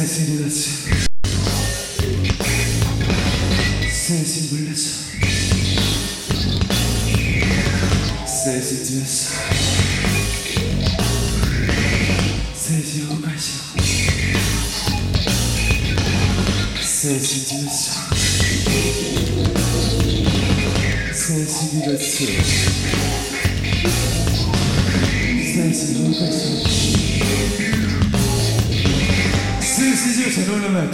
Sensibilidades. Sensibilidades. Sensibilidades. Sensibilidades. Sensibilidades. Sensibilidades. Sensibilidades. 지금 제놀려면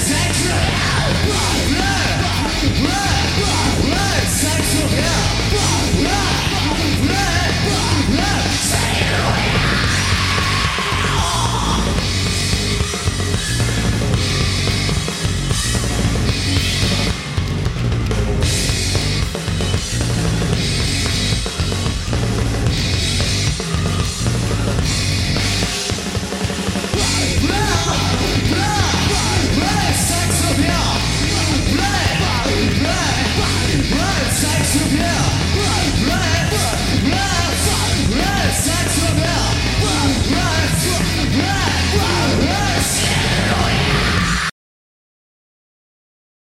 Take sai subir.